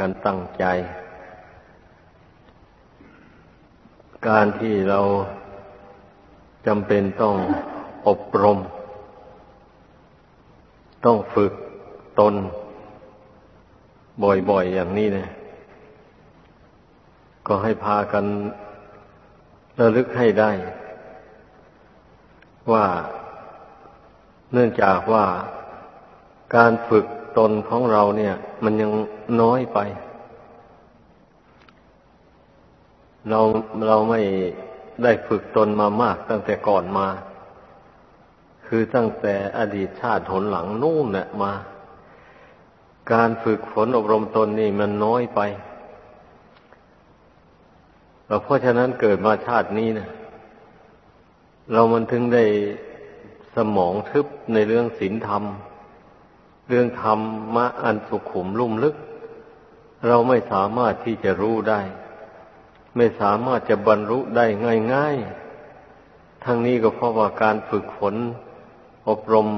กันตั้งใจ การที่เราจำเป็นต้องอบรม ต้องฝึกตน บ่อยๆอย่างนี้เนี่ยก็ให้พากันระลึกให้ได้ ว่าเนื่องจากว่าการฝึก ตนของเราเนี่ย มันยังน้อยไป เราเราไม่ได้ฝึกตนมามากตั้งแต่ก่อนมา คือตั้งแต่อดีตชาติหนหลังนู่นเนี่ยมา การฝึกฝนอบรมตนนี่มันน้อยไปเพราะฉะนั้นเกิดมาชาตินี้นะเรามันถึงได้สมองทึบในเรื่องศีลธรรม เรื่องธรรมะอันสุขุมลุ่มลึก เราไม่สามารถที่จะรู้ได้ ไม่สามารถจะบรรลุได้ง่ายๆ ทั้งนี้ก็เพราะว่าการฝึกฝนอบรม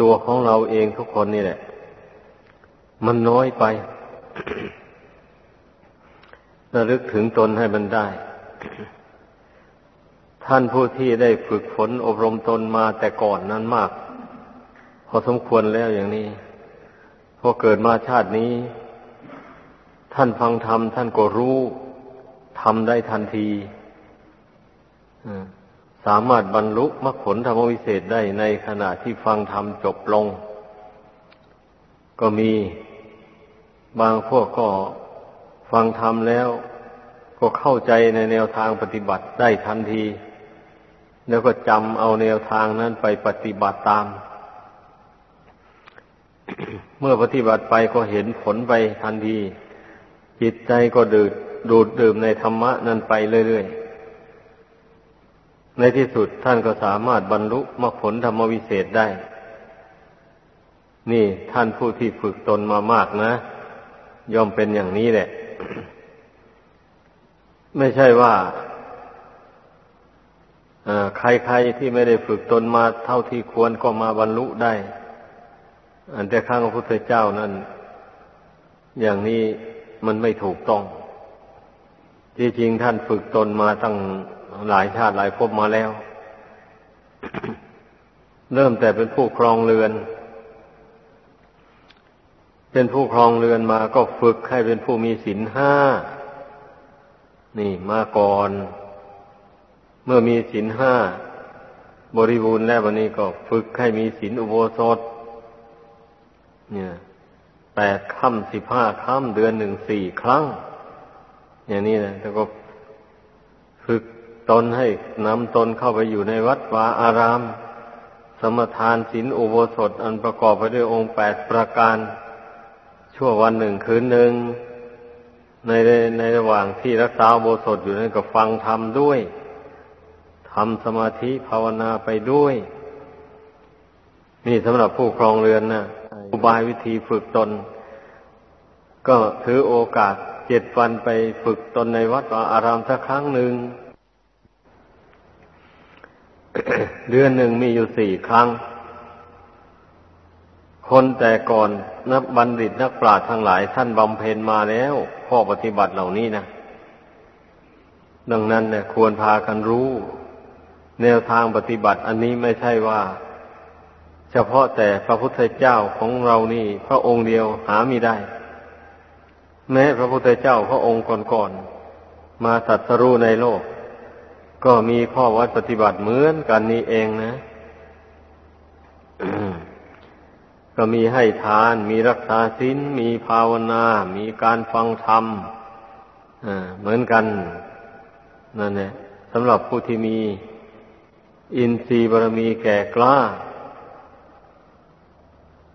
ตัวของเราเองทุกคนนี่แหละ มันน้อยไประลึกถึงตนให้มันได้ ท่านผู้ที่ได้ฝึกฝนอบรมตนมาแต่ก่อนนั้นมาก อสมควรแล้วอย่างนี้พอเกิดมาชาตินี้ ท่านฟังธรรมท่านก็รู้ทำได้ทันทีสามารถบรรลุมรรคผลธรรมวิเศษได้ในขณะที่ฟังธรรมจบลง ก็มีบางพวกก็ฟังธรรมแล้ว ก็เข้าใจในแนวทางปฏิบัติได้ทันที แล้วก็จำเอาแนวทางนั้นไปปฏิบัติตาม เมื่อปฏิบัติไปก็เห็นผลไปทันที จิตใจก็ดูดดูดดื่มในธรรมะนั้นไปเรื่อยๆ ในที่สุดท่านก็สามารถบรรลุมรรคผลธรรมวิเศษได้ นี่ท่านผู้ที่ฝึกตนมามากนะ ย่อมเป็นอย่างนี้แหละ ไม่ใช่ว่าใครๆที่ไม่ได้ฝึกตนมาเท่าที่ควรก็มาบรรลุได้ อันแต่ข้างพระพุทธเจ้านั้น อย่างนี้มันไม่ถูกต้อง ที่จริงท่านฝึกตนมาตั้งหลายชาติหลายภพมาแล้ว เริ่มแต่เป็นผู้ครองเรือน เป็นผู้ครองเรือนมาก็ฝึกให้เป็นผู้มีศีลห้า นี่มาก่อน เมื่อมีศีลห้าบริบูรณ์แล้ววันนี้ก็ฝึกให้มีศีลอุโบสถ เนี่ยแปดค่ำสิบห้าค่ำเดือนหนึ่งสี่ครั้ง อย่างนี้นะแล้วก็ฝึกตนให้นำตนเข้าไปอยู่ในวัดวาอาราม สมทานศีลอุโบสถ อันประกอบไปด้วยองค์แปดประการ ชั่ววันหนึ่งคืนหนึ่ง ในในระหว่างที่รักษาโบสถอยู่นั้นก็ฟังธรรมด้วยทำสมาธิภาวนาไปด้วย นี่สำหรับผู้ครองเรือนนะอุ บายวิธีฝึกตน ก็ถือโอกาสเจ็ดวันไปฝึกตนในวัดอารามสักครั้งหนึ่ง เดือนหนึ่งมีอยู่สี่ครั้ง คนแต่ก่อนนักบัณฑิตนักปราชญ์ทั้งหลายท่านบำเพ็ญมาแล้ว ข้อปฏิบัติเหล่านี้นะดังนั้นเนี่ยควรพากันรู้ แนวทางปฏิบัติอันนี้ไม่ใช่ว่า เฉพาะแต่พระพุทธเจ้าของเรานี่ พระองค์เดียวหาไม่ได้ แม้พระพุทธเจ้าพระองค์ก่อนๆมาสัตรู้ในโลก ก็มีข้อวัดปฏิบัติเหมือนกันนี้เองนะก็มีให้ทาน มีรักษาศีลมีภาวนา มีการฟังธรรมเหมือนกันนั่นแหละสำหรับผู้ที่มีอินทรีย์บารมีแก่กล้า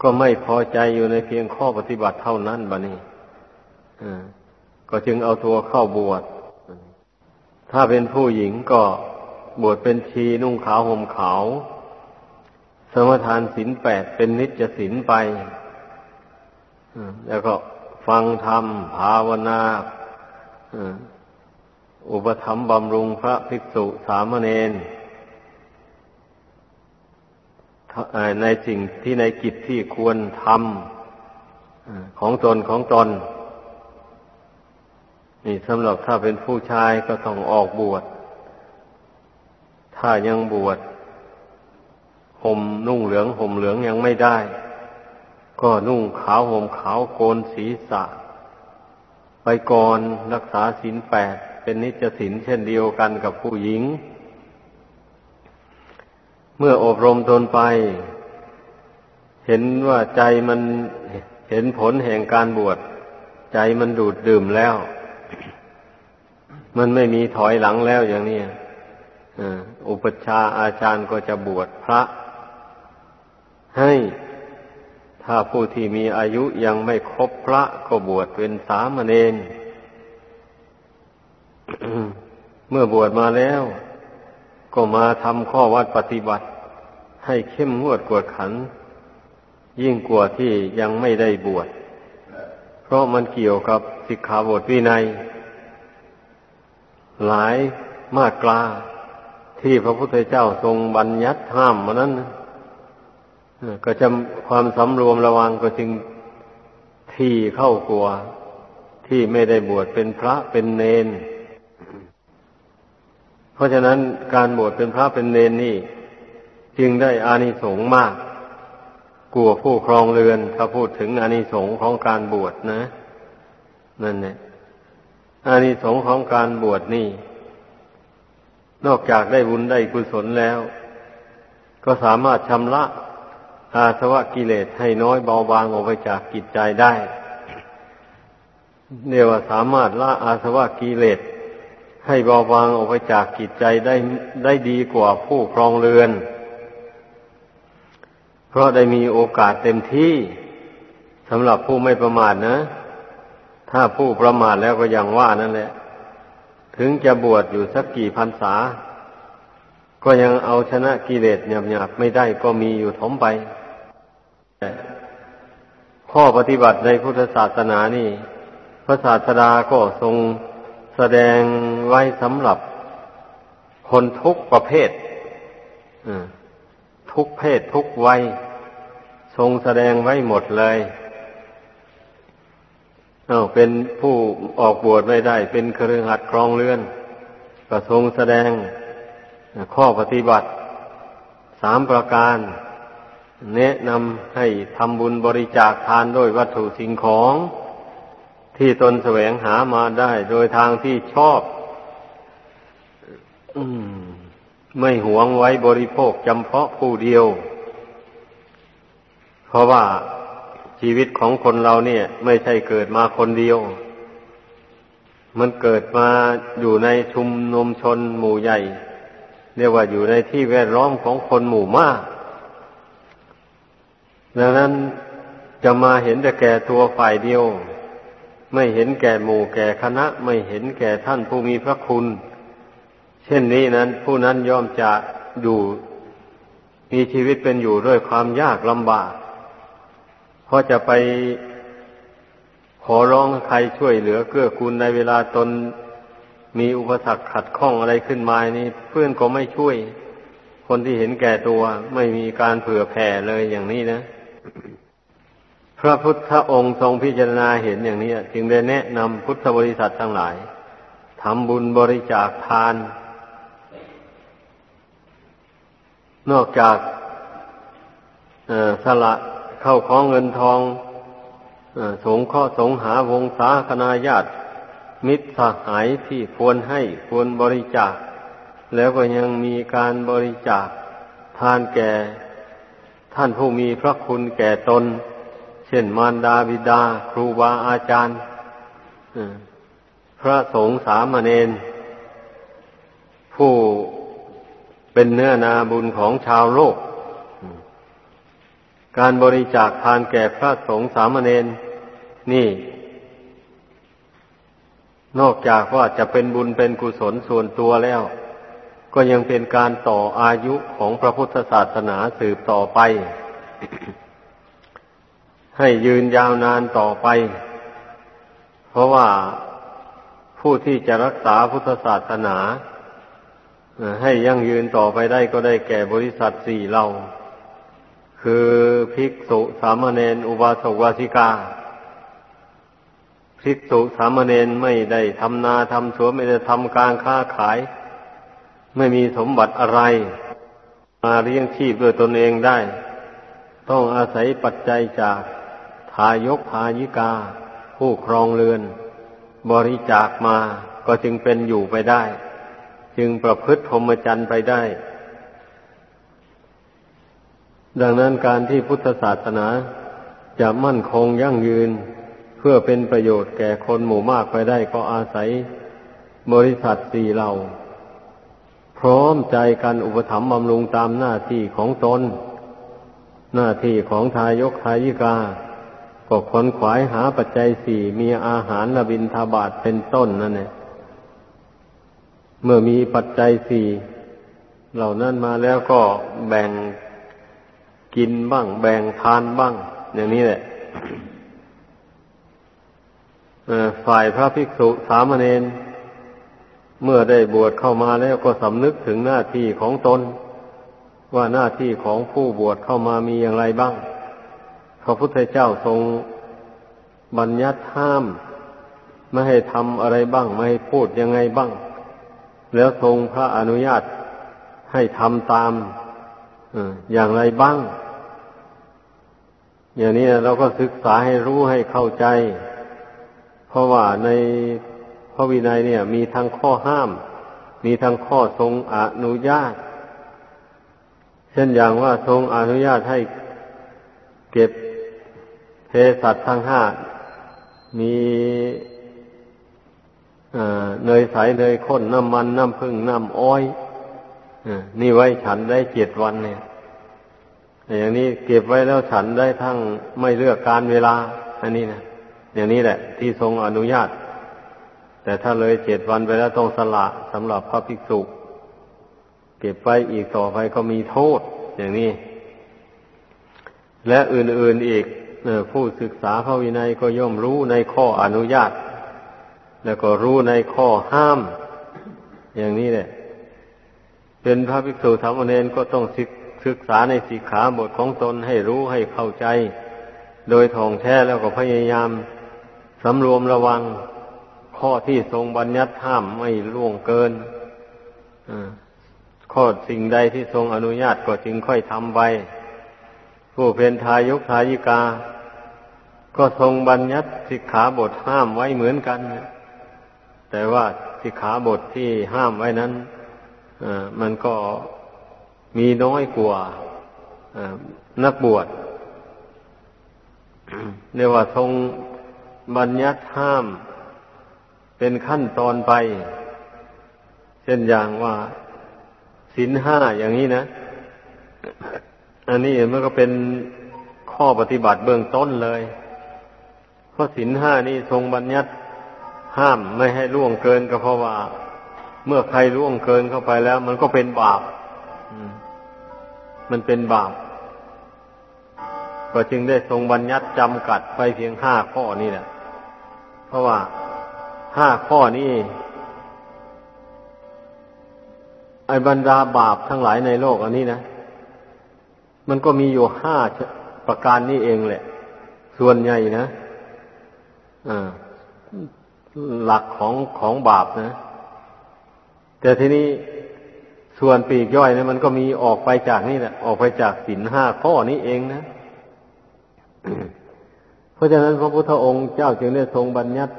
ก็ไม่พอใจอยู่ในเพียงข้อปฏิบัติเท่านั้นบะนี่ก็จึงเอาตัวเข้าบวช ถ้าเป็นผู้หญิงก็บวชเป็นชีนุ่งขาวห่มขาว สมทานศีลแปดเป็นนิจศีลไป แล้วก็ฟังธรรม ภาวนาอุปธรรมบำรุงพระภิกษุสามเณร ในสิ่งที่ในกิจที่ควรทำของตนของตน นี่สำหรับถ้าเป็นผู้ชายก็ต้องออกบวช ถ้ายังบวชห่มนุ่งเหลืองห่มเหลืองยังไม่ได้ ก็นุ่งขาวห่มขาวโกนศีรษะ ไปก่อนรักษาศีลแปดเป็นนิจศีลเช่นเดียวกันกับผู้หญิง เมื่ออบรมตนไป เห็นว่าใจมันเห็นผลแห่งการบวชใจมันดูดดื่มแล้ว มันไม่มีถอยหลังแล้วอย่างนี้อุปชาอาจารย์ก็จะบวชพระ ให้ถ้าผู้ที่มีอายุยังไม่ครบพระก็บวชเป็นสามเณรเมื่อบวชมาแล้ว ก็มาทำข้อวัดปฏิบัติ ให้เข้มงวดกวดขัน ยิ่งกว่าที่ยังไม่ได้บวช เพราะมันเกี่ยวกับสิกขาบทวินัย หลายมาตราที่พระพุทธเจ้าทรงบัญญัติห้ามมานั้นก็จะความสำรวมระวังก็จึงที่เข้ากลัวที่ไม่ได้บวชเป็นพระเป็นเนน เพราะฉะนั้นการบวชเป็นพระเป็นเนนนี่ จึงได้อานิสงส์มากกลัวผู้ครองเรือน ถ้าพูดถึงอานิสงส์ของการบวชนะนั่นเนี่ยอานิสงส์ของการบวชนี่ นอกจากได้บุญได้กุศลแล้ว ก็สามารถชำระอาสวะกิเลสให้น้อยเบาบางออกไปจากกิจใจได้เรียกว่าสามารถละอาสวะกิเลส ให้เบาบางออกไปจากกิจใจได้ได้ดีกว่าผู้ครองเรือน เพราะได้มีโอกาสเต็มที่สำหรับผู้ไม่ประมาทนะ ถ้าผู้ประมาทแล้วก็ยังว่านั่นแหละ ถึงจะบวชอยู่สักกี่พรรษา ก็ยังเอาชนะกิเลสหยาบๆไม่ได้ก็มีอยู่ถมไป ข้อปฏิบัติในพุทธศาสนานี่ พระศาสดาก็ทรง แสดงไว้สำหรับคนทุกประเภททุกเพศทุกวัยทรงแสดงไว้หมดเลยเอาเป็นผู้ออกบวชไม่ได้ เป็นเครือขัดครองเรือนก็ทรงแสดงข้อปฏิบัติสามประการ แนะนำให้ทำบุญบริจาคทานด้วยวัตถุสิ่งของ ที่ตนแสวงหามาได้โดยทางที่ชอบอไม่หวงไว้บริโภคจำเพาะผู้เดียว เพราะว่าชีวิตของคนเราเนี่ย ไม่ใช่เกิดมาคนเดียว มันเกิดมาอยู่ในชุมนุมชนหมู่ใหญ่ เรียกว่าอยู่ในที่แวดล้อมของคนหมู่มาก ดังนั้นจะมาเห็นแต่แก่ตัวฝ่ายเดียว ไม่เห็นแก่หมู่แก่คณะ ไม่เห็นแก่ท่านผู้มีพระคุณ เช่นนี้นั้น ผู้นั้นย่อมจะอยู่มีชีวิตเป็นอยู่ด้วยความยากลำบากเพราะจะไปขอร้องใครช่วยเหลือเกื้อกูลในเวลาตนมีอุปสรรคขัดข้องอะไรขึ้นมานี่เพื่อนก็ไม่ช่วย คนที่เห็นแก่ตัวไม่มีการเผื่อแผ่เลยอย่างนี้นะ พระพุทธองค์ทรงพิจารณาเห็นอย่างนี้ จึงได้แนะนำพุทธบริษัททั้งหลายทำบุญบริจาคทาน นอกจากสละเข้าของเงินทองสงข้อสงหาวงศาคณาญาติ มิตรสหายที่ควรให้ควรบริจาค แล้วก็ยังมีการบริจาคทานแก่ ท่านผู้มีพระคุณแก่ตน เช่นมารดาบิดา ครูบาอาจารย์พระสงฆ์สามเณรผู้เป็นเนื้อนาบุญของชาวโลก การบริจาคทานแก่พระสงฆ์สามเณรนี่ นอกจากว่าจะเป็นบุญเป็นกุศลส่วนตัวแล้ว ก็ยังเป็นการต่ออายุของพระพุทธศาสนาสืบต่อไป ให้ยืนยาวนานต่อไป เพราะว่าผู้ที่จะรักษาพุทธศาสนา ให้ยั่งยืนต่อไปได้ก็ได้แก่บริษัทสี่เรา คือภิกษุสามเณรอุบาสกวาสิกา ภิกษุสามเณรไม่ได้ทำนาทำสวนไม่ได้ทำการค้าขาย ไม่มีสมบัติอะไร มาเลี้ยงชีพด้วยตนเองได้ ต้องอาศัยปัจจัยจากายกทายิกา ผู้ครองเรือน บริจาคมาก็จึงเป็นอยู่ไปได้ จึงประพฤติพรหมจรรย์ไปได้ ดังนั้นการที่พุทธศาสนาจะมั่นคงยั่งยืน เพื่อเป็นประโยชน์แก่คนหมู่มากไปได้ก็อาศัย บริษัทสี่เหล่า พร้อมใจกันอุปถัมภ์บำรุงตามหน้าที่ของตนหน้าที่ของทายกทายิกา ก็ขนขวายหาปัจจัยสี่มีอาหารละบินทบาทเป็นต้นนั่นเองเมื่อมีปัจจัยสี่เหล่านั้นมาแล้วก็แบ่งกินบ้าง แบ่งทานบ้าง อย่างนี้แหละฝ่ายพระภิกษุสามเณรเมื่อได้บวชเข้ามาแล้วก็สำนึกถึงหน้าที่ของตน ว่าหน้าที่ของผู้บวชเข้ามามีอย่างไรบ้าง พระพุทธเจ้าทรงบัญญัติห้าม ไม่ให้ทำอะไรบ้าง ไม่ให้พูดยังไงบ้าง แล้วทรงพระอนุญาตให้ทำตามอย่างไรบ้าง อย่างนี้เราก็ศึกษาให้รู้ให้เข้าใจ เพราะว่าในพระวินัยเนี่ย มีทั้งข้อห้าม มีทั้งข้อทรงอนุญาต เช่นอย่างว่าทรงอนุญาตให้เก็บ เภสัชทั้งห้ามีเนยใสเนยข้นน้ำมันน้ำพึ่งน้ำอ้อยนี่ไว้ฉันได้เจ็ดวันเนี่ยอย่างนี้เก็บไว้แล้วฉันได้ทั้งไม่เลือกการเวลา อันนี้นะอย่างนี้แหละ ที่ทรงอนุญาต แต่ถ้าเลยเจ็ดวันไปแล้วต้องสละสำหรับพระภิกษุเก็บไปอีกต่อไปก็มีโทษ อย่างนี้ และอื่นๆอีก ผู้ศึกษาพระวินัยก็ย่อมรู้ในข้ออนุญาต แล้วก็รู้ในข้อห้าม อย่างนี้แหละ เป็นพระภิกษุธรรมเนรก็ต้องศึกษาในสิกขาบทของตนให้รู้ให้เข้าใจ โดยท่องแท้แล้วก็พยายามสำรวมระวังข้อที่ทรงบัญญัติห้ามไม่ล่วงเกินข้อสิ่งใดที่ทรงอนุญาตก็จึงค่อยทำไป ผู้เป็นทายกทายิกา ก็ทรงบัญญัติสิกขาบทห้ามไว้เหมือนกัน แต่ว่าสิกขาบทที่ห้ามไว้นั้นมันก็มีน้อยกว่านักบวชเรียกว่าทรงบัญญัติห้ามเป็นขั้นตอนไป เช่นอย่างว่าสินห้าอย่างนี้นะ อันนี้มันก็เป็นข้อปฏิบัติเบื้องต้นเลย เพราะสินห้านี่ทรงบัญญัติห้ามไม่ให้ล่วงเกินก็เพราะว่า เมื่อใครล่วงเกินเข้าไปแล้ว มันก็เป็นบาปมันเป็นบาป ก็จึงได้ทรงบัญญัติจำกัดไปเพียงห้าข้อนี่แหละ เพราะว่าห้าข้อนี้ไอ้บรรดาบาปทั้งหลายในโลกอันนี้นะ มันก็มีอยู่ห้าประการนี้เองแหละ ส่วนใหญ่นะอ่าหลักของของบาปนะ แต่ทีนี้ส่วนปีกย่อยเนะมันก็มีออกไปจากนี่แหละออกไปจากสินห้าข้อนี้เองนะ เพราะฉะนั้นพระพุทธองค์เจ้าจึงได้ทรงบัญญัติ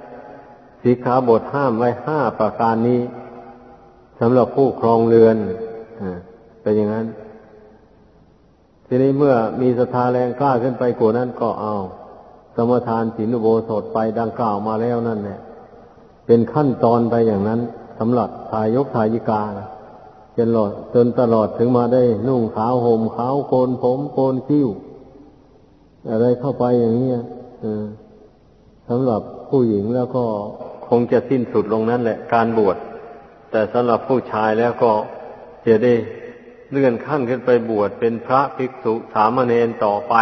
สีขาบทห้ามไว้ห้าประการนี้สำหรับผู้ครองเรือนเป็นอย่างนั้น ทีนี้เมื่อมีศรัทธาแรงกล้าขึ้นไปกว่านั้นก็เอา สมทานศีลโบสถไปดังกล่าวมาแล้วนั่นเนี่ยเป็นขั้นตอนไปอย่างนั้นสำหรับทายกทายิกาจนหลอดจนตลอดถึงมาได้นุ่งขาวห่มขาวโกนผมโกนคิ้ว อะไรเข้าไปอย่างนี้สำหรับผู้หญิงแล้วก็คงจะสิ้นสุดลงนั้นแหละ การบวชแต่สำหรับผู้ชายแล้วก็จะได้ เลื่อนขั้นขึ้นไปบวชเป็นพระภิกษุสามเณรต่อไป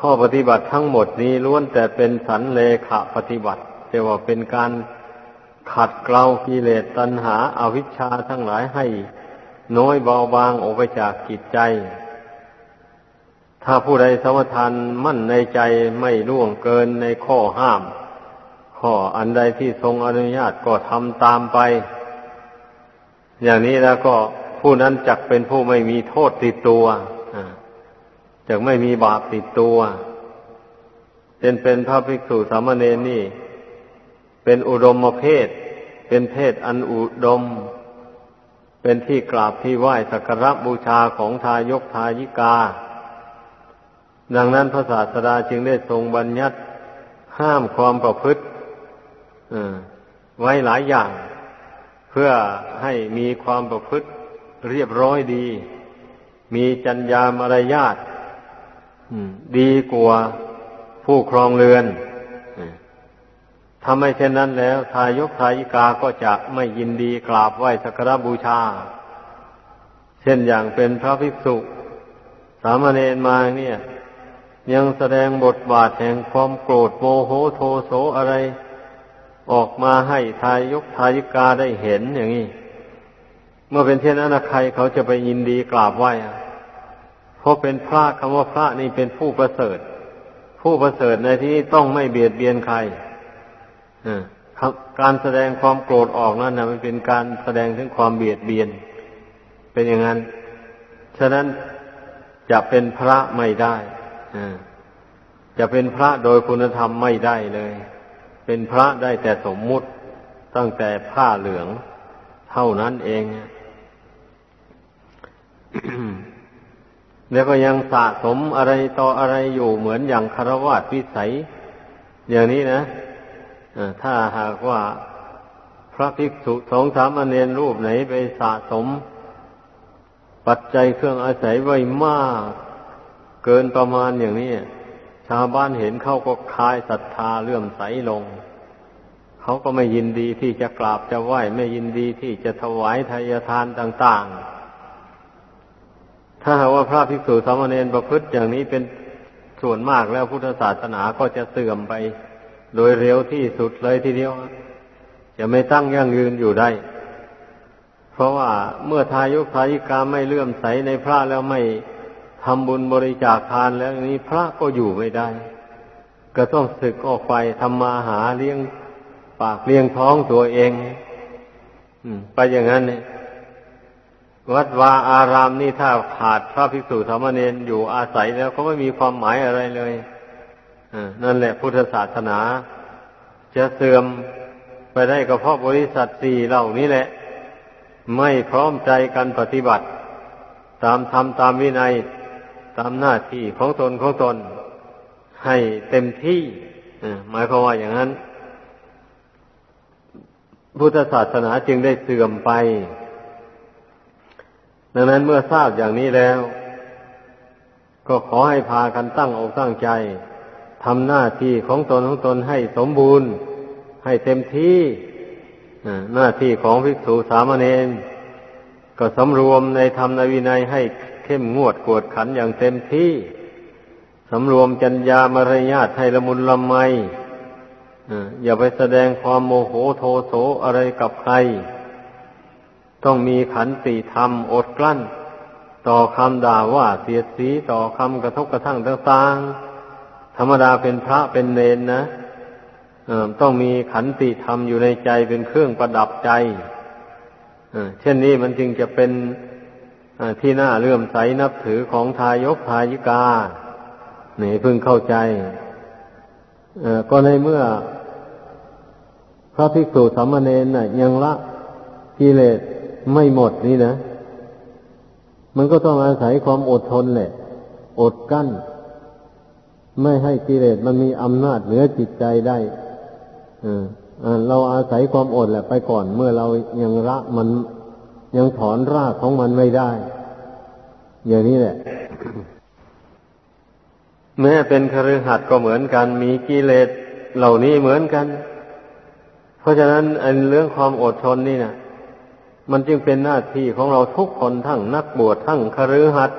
ข้อปฏิบัติทั้งหมดนี้ล้วนแต่เป็นสันเลขะปฏิบัติแต่ว่าเป็นการขัดเกลากิเลสตัณหาอาวิชชาทั้งหลายให้น้อยเบาบางออกไปจากจิตใจ ถ้าผู้ใดสมทานมั่นในใจไม่ล่วงเกินในข้อห้าม ข้ออันใดที่ทรงอนุญาตก็ทำตามไป อย่างนี้แล้วก็ผู้นั้นจักเป็นผู้ไม่มีโทษติดตัวจักไม่มีบาปติดตัวเป็นเป็นพระภิกษุสามเณรนี่ เป็นอุดมเพศ เป็นเพศอันอุดม เป็นที่กราบที่ไหว้สักการะบูชาของทายกทายิกา ดังนั้นพระศาสดาจึงได้ทรงบัญญัติห้ามความประพฤติไว้หลายอย่าง พื่อให้มีความประพฤติเรียบร้อยดี มีจัญญามารยาทดีกว่าผู้ครองเรือนทำไม่เช่นนั้นแล้ว ทายกทายิกาก็จะไม่ยินดีกราบไหว้สักการบูชา เช่นอย่างเป็นพระภิกษุ สามเณรมาเนี่ย ยังแสดงบทบาทแห่งความโกรธโมโหโทโสอะไร ออกมาให้ทายกทายิกาได้เห็นอย่างนี้ เมื่อเป็นเช่นนั้นใครเขาจะไปยินดีกราบไหว้เพราะเป็นพระคำว่าพระนี่เป็นผู้ประเสริฐ ผู้ประเสริฐในที่นี้ต้องไม่เบียดเบียนใครการแสดงความโกรธออกนั้นนะมันเป็นการแสดงถึงความเบียดเบียน เป็นอย่างนั้น ฉะนั้นจะเป็นพระไม่ได้จะเป็นพระโดยคุณธรรมไม่ได้เลย เป็นพระได้แต่สมมุติตั้งแต่ผ้าเหลืองเท่านั้นเอง แล้วก็ยังสะสมอะไรต่ออะไรอยู่เหมือนอย่างคารวะวิสัย อย่างนี้นะถ้าหากว่าพระภิกษุสองสามอเนนรูปไหนไปสะสม ปัจจัยเครื่องอาศัยไว้มาก เกินประมาณอย่างนี้ ชาวบ้านเห็นเขาก็คลายศรัทธาเลื่อมใสลง เขาก็ไม่ยินดีที่จะกราบจะไหว้ ไม่ยินดีที่จะถวายทายทานต่าง ๆ ถ้าหากว่าพระภิกษุสามเณรประพฤติอย่างนี้เป็นส่วนมากแล้วพุทธศาสนาก็จะเสื่อมไป โดยเร็วที่สุดเลยทีเดียว จะไม่ตั้งยั่งยืนอยู่ได้ เพราะว่าเมื่อทายุทายิกาไม่เลื่อมใสในพระแล้วไม่ ทำบุญบริจาคทานแล้วนี้พระก็อยู่ไม่ได้ ก็ต้องศึกออกไปทำมาหาเลี้ยงปากเลี้ยงท้องตัวเองไปอย่างนั้นเนี่ยวัดวาอารามนี่ถ้าขาดพระภิกษุธรรมเนนอยู่อาศัยแล้วก็ไม่มีความหมายอะไรเลยนั่นแหละพุทธศาสนา จะเสื่อมไปได้ก็เพราะบริษัทสี่เหล่านี้แหละ ไม่พร้อมใจกันปฏิบัติ ตามธรรมตามวินัย ตามหน้าที่ของตนของตน ให้เต็มที่หมายความว่าอย่างนั้น พุทธศาสนาจึงได้เสื่อมไป ดังนั้นเมื่อทราบอย่างนี้แล้ว ก็ขอให้พากันตั้งอกตั้งใจทำหน้าที่ของตนของตนให้สมบูรณ์ ให้เต็มที่หน้าที่ของภิกษุสามเณรก็สำรวมในธรรมในวินัยให้ เข้มงวดกวดขันอย่างเต็มที่สำรวมจัญญามารยาทให้ละมุนละไมอย่าไปแสดงความโมโหโทโสอะไรกับใคร ต้องมีขันติธรรมอดกลั้น ต่อคำด่าว่าเสียดสีต่อคำกระทบกระทั่งต่างๆธรรมดาเป็นพระเป็นเนนนะต้องมีขันติธรรมอยู่ในใจเป็นเครื่องประดับใจเช่นนี้มันจึงจะเป็น ที่น่าเลื่อมใสนับถือของทายกทายิกาเนี่ยพึงเข้าใจก็ในเมื่อ พระภิกษุสามเณรน่ะ ยังละกิเลสไม่หมดนี่นะ มันก็ต้องอาศัยความอดทนแหละ อดกั้น ไม่ให้กิเลสมันมีอำนาจเหนือจิตใจได้เราอาศัยความอดแหละไปก่อน เมื่อเรายังละมัน ยังถอนรากของมันไม่ได้ อย่างนี้แหละ แม้เป็นคฤหัสถ์ก็เหมือนกัน มีกิเลสเหล่านี้เหมือนกัน เพราะฉะนั้นอันเรื่องความอดทนนี่นะมันจึงเป็นหน้าที่ของเราทุกคนทั้งนักบวชทั้งคฤหัสถ์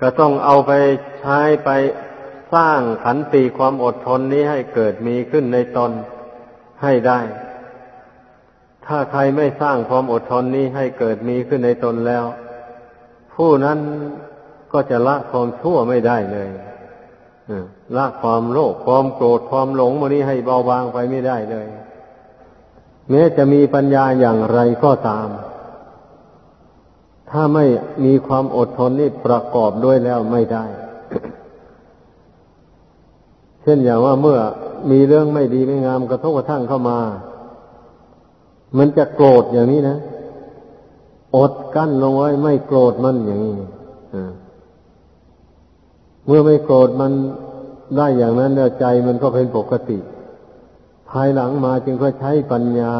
ก็ต้องเอาไปใช้ไปสร้างขันติความอดทนนี้ให้เกิดมีขึ้นในตนให้ได้ ถ้าใครไม่สร้างความอดทนนี้ให้เกิดมีขึ้นในตนแล้ว ผู้นั้นก็จะละความชั่วไม่ได้เลยละความโลภความโกรธความหลงมันนี้ให้เบาบางไปไม่ได้เลย แม้จะมีปัญญาอย่างไรก็ตาม ถ้าไม่มีความอดทนนี่ประกอบด้วยแล้วไม่ได้ เช่นอย่างว่าเมื่อมีเรื่องไม่ดีไม่งามกระทบกระทั่งเข้ามา มันจะโกรธอย่างนี้นะอดกั้นลงไว้ไม่โกรธมันอย่างนี้เมื่อไม่โกรธมันได้อย่างนั้นแล้วใจมันก็เป็นปกติ ภายหลังมาจึงก็ใช้ปัญญา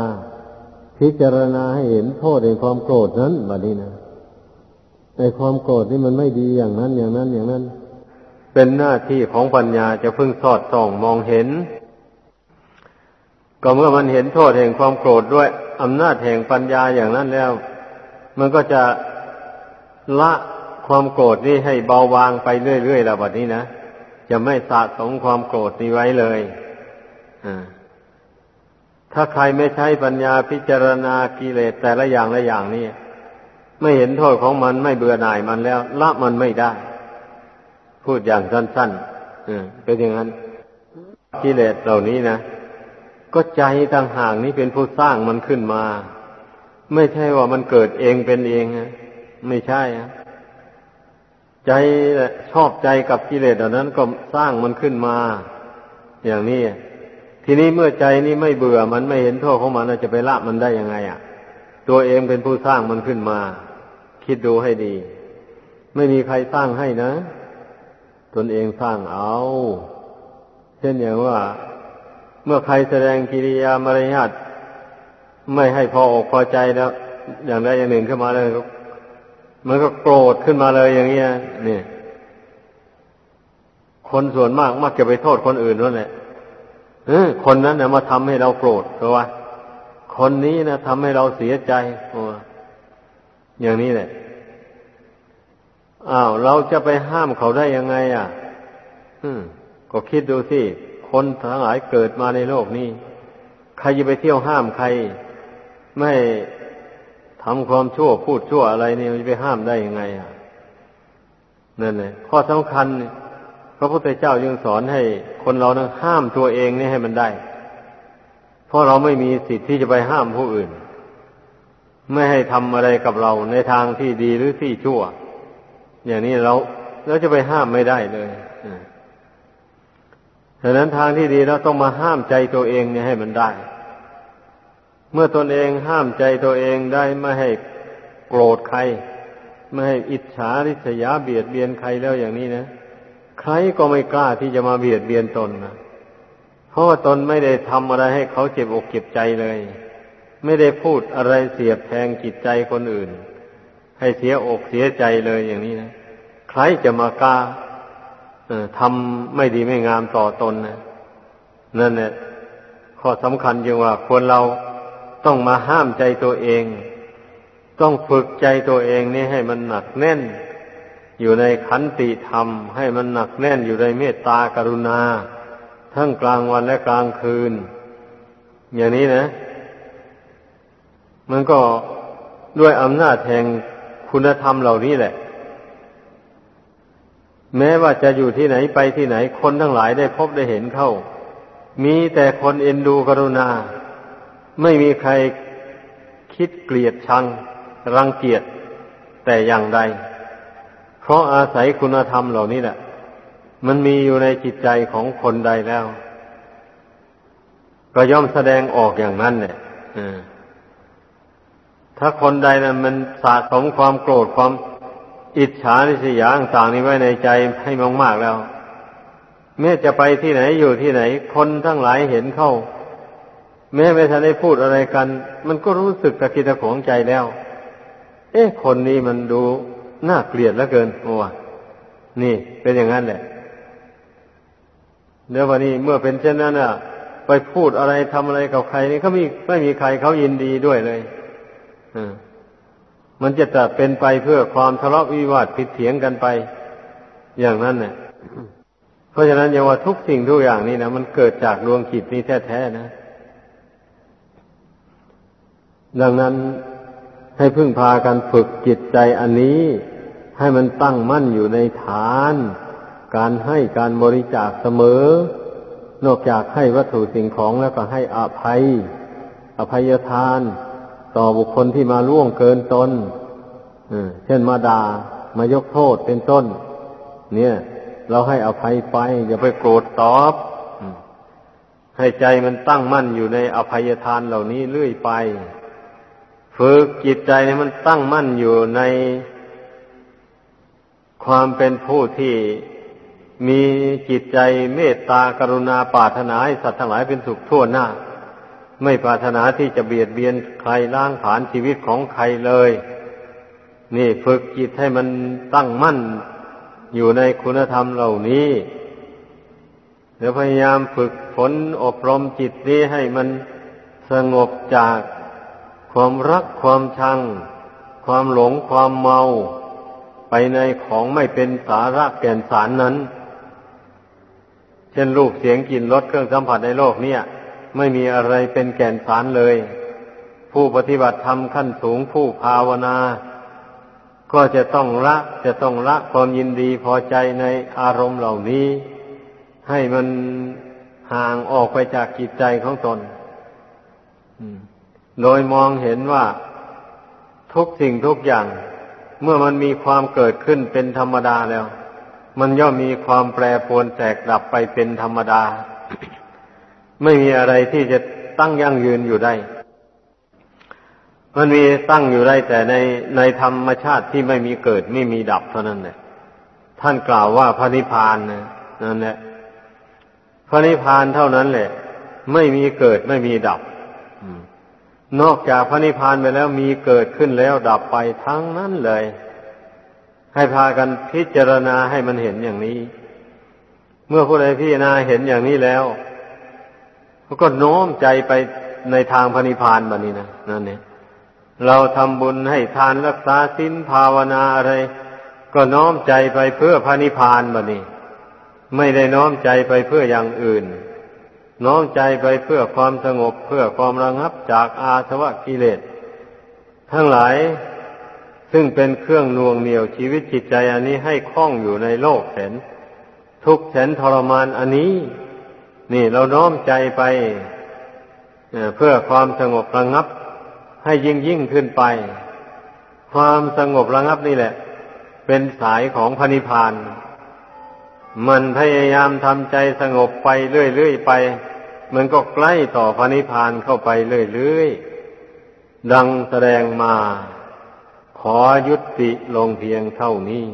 พิจารณาให้เห็นโทษในความโกรธนั้นบัดนี้นะในความโกรธนี่มันไม่ดีอย่างนั้นอย่างนั้นอย่างนั้น เป็นหน้าที่ของปัญญาจะพึ่งสอดส่องมองเห็น ก็เมื่อมันเห็นโทษแห่งความโกรธด้วย อำนาจแห่งปัญญาอย่างนั้นแล้ว มันก็จะละความโกรธนี่ให้เบาบางไปเรื่อยๆแล้วแบบนี้นะจะไม่สะสมความโกรธนี้ไว้เลยถ้าใครไม่ใช้ปัญญาพิจารณากิเลสแต่ละอย่างละอย่างนี่ไม่เห็นโทษของมันไม่เบื่อหน่ายมันแล้ว ละมันไม่ได้ พูดอย่างสั้นๆเป็นอย่างนั้นกิเลสเหล่านี้นะ ก็ใจต่างหากนี้เป็นผู้สร้างมันขึ้นมา ไม่ใช่ว่ามันเกิดเองเป็นเองนะไม่ใช่นะใจชอบใจกับกิเลสเหล่านั้นก็สร้างมันขึ้นมา อย่างนี้ทีนี้เมื่อใจนี้ไม่เบื่อมันไม่เห็นโทษของมันจะไปละมันได้ยังไงอะ ตัวเองเป็นผู้สร้างมันขึ้นมา คิดดูให้ดี ไม่มีใครสร้างให้นะ ตนเองสร้างเอา เช่นอย่างว่า เมื่อใครแสดงกิริยามารยาทไม่ให้พออกพอใจแล้ว อย่างใดอย่างหนึ่งขึ้นมาเลยมันก็โกรธขึ้นมาเลยอย่างเงี้ยนี่คนส่วนมากมักจะไปโทษคนอื่นนั่นแหละเออคนนั้นนะมาทำให้เราโกรธเพราะว่า คนนี้นะทำให้เราเสียใจอย่างนี้แหละอ้าวเราจะไปห้ามเขาได้ยังไง อะ อืมก็คิดดูสิ คนทั้งหลายเกิดมาในโลกนี้ ใครจะไปเที่ยวห้ามใคร ไม่ทำความชั่วพูดชั่วอะไรนี่มันจะไปห้ามได้ยังไงอะนั่นเลยข้อสำคัญ พระพุทธเจ้ายังสอนให้คนเรานั้นห้ามตัวเองนี่ให้มันได้ เพราะเราไม่มีสิทธิ์ที่จะไปห้ามผู้อื่น ไม่ให้ทำอะไรกับเราในทางที่ดีหรือที่ชั่ว อย่างนี้เราเราจะไปห้ามไม่ได้เลย ฉะนั้นทางที่ดีเราต้องมาห้ามใจตัวเองเนี่ยให้มันได้ เมื่อตนเองห้ามใจตัวเองได้ไม่ให้โกรธใคร ไม่ให้อิจฉาริษยาเบียดเบียนใครแล้วอย่างนี้นะใครก็ไม่กล้าที่จะมาเบียดเบียนตนนะเพราะว่าตนไม่ได้ทำอะไรให้เขาเจ็บอกเจ็บใจเลย ไม่ได้พูดอะไรเสียบแทงจิตใจคนอื่น ให้เสียอกเสียใจเลยอย่างนี้นะใครจะมากล้า ทำไม่ดีไม่งามต่อตนนะนั่นแหละข้อสำคัญจึงว่าควรเราต้องมาห้ามใจตัวเอง ต้องฝึกใจตัวเองนี่ให้มันหนักแน่น อยู่ในขันติธรรม ให้มันหนักแน่นอยู่ในเมตตากรุณา ทั้งกลางวันและกลางคืน อย่างนี้นะ มันก็ด้วยอำนาจแห่งคุณธรรมเหล่านี้แหละ แม้ว่าจะอยู่ที่ไหนไปที่ไหนคนทั้งหลายได้พบได้เห็นเข้า มีแต่คนเอ็นดูกรุณา ไม่มีใครคิดเกลียดชัง รังเกียจแต่อย่างใด เพราะอาศัยคุณธรรมเหล่านี้แหละมันมีอยู่ในจิตใจของคนใดแล้ว ก็ย่อมแสดงออกอย่างนั้นเนี่ยถ้าคนใดนั้นมันสะสมความโกรธความ อิจฉาริษยาต่างนี้ไว้ในใจให้มากๆแล้ว แม้จะไปที่ไหนอยู่ที่ไหน คนทั้งหลายเห็นเข้า แม้ไม่ทันได้พูดอะไรกัน มันก็รู้สึกตะกิดตะของใจแล้ว เอ๊ะคนนี้มันดูน่าเกลียดเหลือเกินโอ้นี่เป็นอย่างนั้นแหละเดี๋ยววันนี้เมื่อเป็นเช่นนั้นอะ ไปพูดอะไรทำอะไรกับใครนี่เขาไมีไม่มีใครเขายินดีด้วยเลย อืม มันจะจะเป็นไปเพื่อความทะเลาะวิวาทผิดเถียงกันไป อย่างนั้นเนี่ยเพราะฉะนั้นอย่าว่าทุกสิ่งทุกอย่างนี่นะมันเกิดจากดวงขีดนี้แท้ๆนะ ดังนั้นให้พึ่งพากันฝึกจิตใจอันนี้ ให้มันตั้งมั่นอยู่ในฐาน การให้การบริจาคเสมอ นอกจากให้วัตถุสิ่งของแล้วก็ให้อภัย อภัยทาน ต่อบุคคลที่มาล่วงเกินตนเช่นมาดา่ามายกโทษเป็นต้น เนี่ย เราให้อภัยไป อย่าไปโกรธตอบให้ใจมันตั้งมั่นอยู่ในอภัยทานเหล่านี้เรื่อยไป ฝึกจิตใจให้มันตั้งมั่นอยู่ในความเป็นผู้ที่มีจิตใจเมตตากรุณาปรารถนาให้สัตว์ทั้งหลายเป็นสุขทั่วหน้า ไม่ปรารถนาที่จะเบียดเบียนใครล้างผลาญชีวิตของใครเลย นี่ฝึกจิตให้มันตั้งมั่นอยู่ในคุณธรรมเหล่านี้เดี๋ยวพยายามฝึกฝนอบรมจิตนี้ให้มันสงบจากความรักความชัง ความหลงความเมา ไปในของไม่เป็นสาระแก่นสารนั้น เช่นรูปเสียงกลิ่นรสเครื่องสัมผัสในโลกเนี่ย ไม่มีอะไรเป็นแก่นสารเลย ผู้ปฏิบัติธรรมขั้นสูงผู้ภาวนา ก็จะต้องละจะต้องละความยินดีพอใจในอารมณ์เหล่านี้ ให้มันห่างออกไปจากจิตใจของตนโดยมองเห็นว่าทุกสิ่งทุกอย่าง เมื่อมันมีความเกิดขึ้นเป็นธรรมดาแล้ว มันย่อมมีความแปรปรวนแตกดับไปเป็นธรรมดา ไม่มีอะไรที่จะตั้งยั่งยืนอยู่ได้ มันมีตั้งอยู่ได้แต่ในในธรรมชาติที่ไม่มีเกิดไม่มีดับเท่านั้นแหละท่านกล่าวว่าพระนิพพานนะนั่นแหละพระนิพพานเท่านั้นแหละ ไม่มีเกิดไม่มีดับนอกจากพระนิพพานไปแล้วมีเกิดขึ้นแล้วดับไปทั้งนั้นเลย ให้พากันพิจารณาให้มันเห็นอย่างนี้ เมื่อผู้ใดพิจารณาเห็นอย่างนี้แล้ว ก็โน้มใจไปในทางพระนิพพานแบบนี้นะนั่นเนี่ยเราทำบุญให้ทานรักษาศีลภาวนาอะไร ก็น้อมใจไปเพื่อพระนิพพานแบบนี้ ไม่ได้น้อมใจไปเพื่ออย่างอื่น น้อมใจไปเพื่อความสงบเพื่อความระงับจากอาสวะกิเลส ทั้งหลายซึ่งเป็นเครื่องน่วงเหนี่ยวชีวิตจิตใจอันนี้ให้คล่องอยู่ในโลกแสนทุกข์แสนทรมานอันนี้ นี่เราน้อมใจไปเพื่อความสงบระงับ ให้ยิ่งยิ่งขึ้นไป ความสงบระงับนี่แหละ เป็นสายของพระนิพพาน มันพยายามทำใจสงบไปเรื่อยๆไป มันก็ใกล้ต่อพระนิพพานเข้าไปเรื่อยๆดังแสดงมา ขอยุติลงเพียงเท่านี้